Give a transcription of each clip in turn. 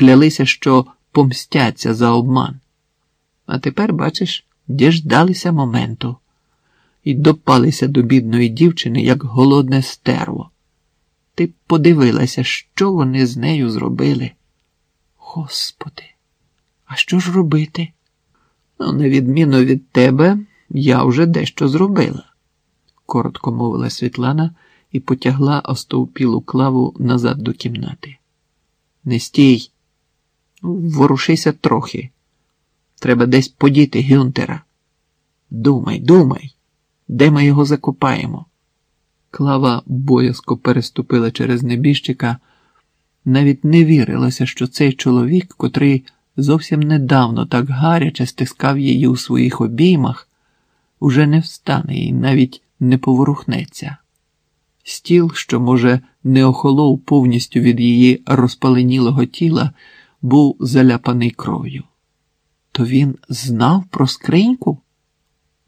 клялися, що помстяться за обман. А тепер, бачиш, діждалися моменту і допалися до бідної дівчини, як голодне стерво. Ти подивилася, що вони з нею зробили. Господи, а що ж робити? Ну, на відміну від тебе, я вже дещо зробила, коротко мовила Світлана і потягла остовпілу клаву назад до кімнати. Не стій, ворушися трохи. Треба десь подіти Гюнтера. Думай, думай, де ми його закопаємо. Клава боязко переступила через небіжчика, навіть не вірилася, що цей чоловік, котрий зовсім недавно так гаряче стискав її у своїх обіймах, уже не встане і навіть не поворухнеться. Стіл, що, може, не охолов повністю від її розпаленілого тіла, був заляпаний кров'ю. То він знав про скриньку?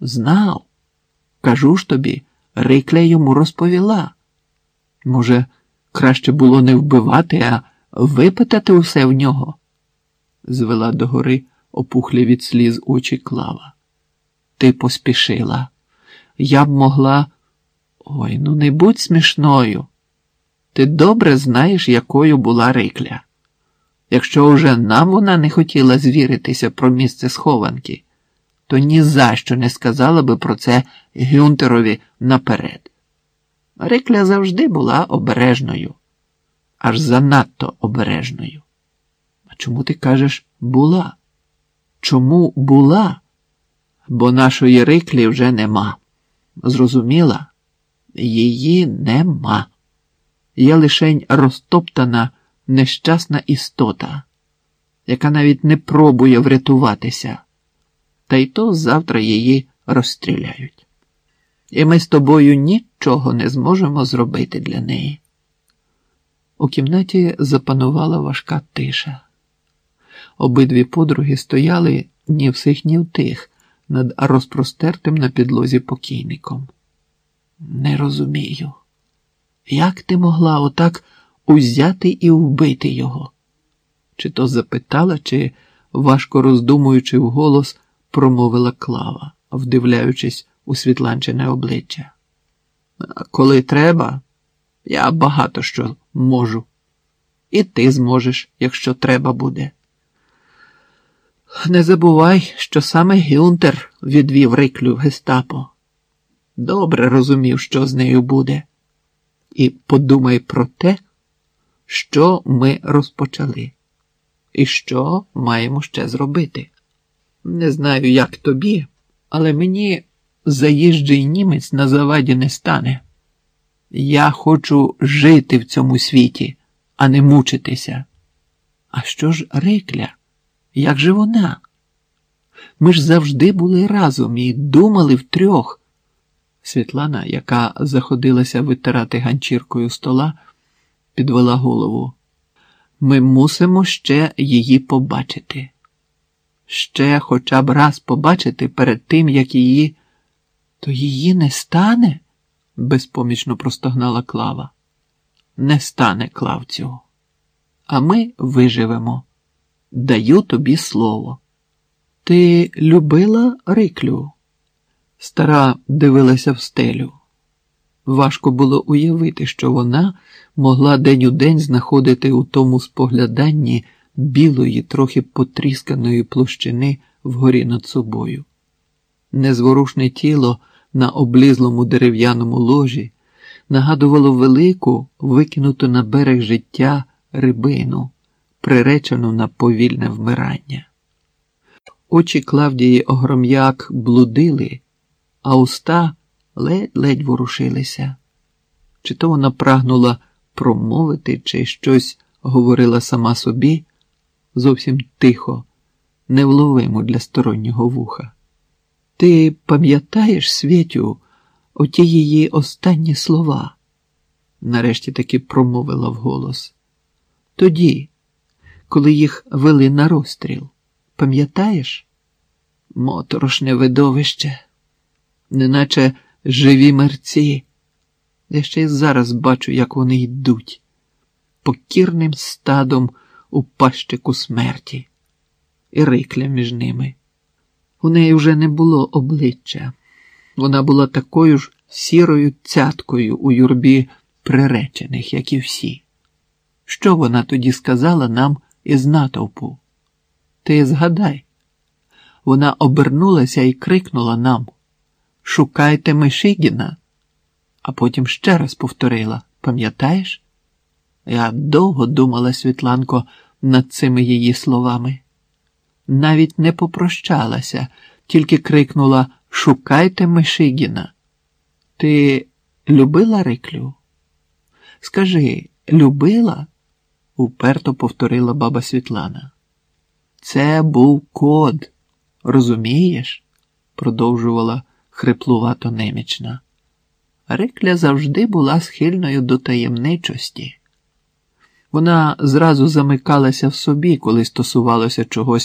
Знав. Кажу ж тобі, Рикля йому розповіла. Може, краще було не вбивати, а випитати усе в нього? звела догори опухлі від сліз очі клава. Ти поспішила. Я б могла. Ой, ну не будь смішною. Ти добре знаєш, якою була Рикля. Якщо уже нам вона не хотіла звіритися про місце схованки, то ні за що не сказала би про це Гюнтерові наперед. Рикля завжди була обережною, аж занадто обережною. А чому ти кажеш була? Чому була? Бо нашої Риклі вже нема. Зрозуміла? Її нема. Є лишень розтоптана нещасна істота, яка навіть не пробує врятуватися, та й то завтра її розстріляють. І ми з тобою нічого не зможемо зробити для неї. У кімнаті запанувала важка тиша. Обидві подруги стояли ні в сих, ні в тих над розпростертим на підлозі покійником. Не розумію, як ти могла отак узяти і вбити його? Чи то запитала, чи, важко роздумуючи вголос, промовила Клава, вдивляючись у світланчине обличчя. Коли треба, я багато що можу. І ти зможеш, якщо треба буде. Не забувай, що саме Гюнтер відвів Риклю в гестапо. Добре розумів, що з нею буде. І подумай про те, що ми розпочали, і що маємо ще зробити. Не знаю, як тобі, але мені заїжджий німець на заваді не стане. Я хочу жити в цьому світі, а не мучитися. А що ж Рикля? Як же вона? Ми ж завжди були разом і думали втрьох. Світлана, яка заходилася витирати ганчіркою стола, підвела голову. Ми мусимо ще її побачити. Ще хоча б раз побачити перед тим, як її. То її не стане? безпомічно простогнала Клава. Не стане Клавцю. А ми виживемо. Даю тобі слово. Ти любила Риклю? Стара дивилася в стелю. Важко було уявити, що вона могла день у день знаходити у тому спогляданні білої, трохи потрісканої площини вгорі над собою. Незворушне тіло на облізлому дерев'яному ложі нагадувало велику, викинуту на берег життя рибину, приречену на повільне вмирання. Очі Клавдії огром'як блудили, а уста ледь-ледь ворушилися. Чи то вона прагнула промовити, чи щось говорила сама собі зовсім тихо, невловимо для стороннього вуха. Ти пам'ятаєш, Світю, оті її останні слова? Нарешті таки промовила вголос. Тоді, коли їх вели на розстріл, пам'ятаєш? Моторошне видовище, неначе живі мерці. Я ще й зараз бачу, як вони йдуть, покірним стадом у пащику смерті, і рикля між ними. У неї вже не було обличчя. Вона була такою ж сірою цяткою у юрбі приречених, як і всі. Що вона тоді сказала нам із натовпу? Ти згадай. Вона обернулася і крикнула нам Шукайте Мишигіна, а потім ще раз повторила пам'ятаєш? Я довго думала, Світланко, над цими її словами. Навіть не попрощалася, тільки крикнула Шукайте Мишигіна. Ти любила Риклю? Скажи, любила? уперто повторила баба Світлана. Це був код, розумієш? продовжувала хриплувато немічна. Рикля завжди була схильною до таємничості. Вона зразу замикалася в собі, коли стосувалося чогось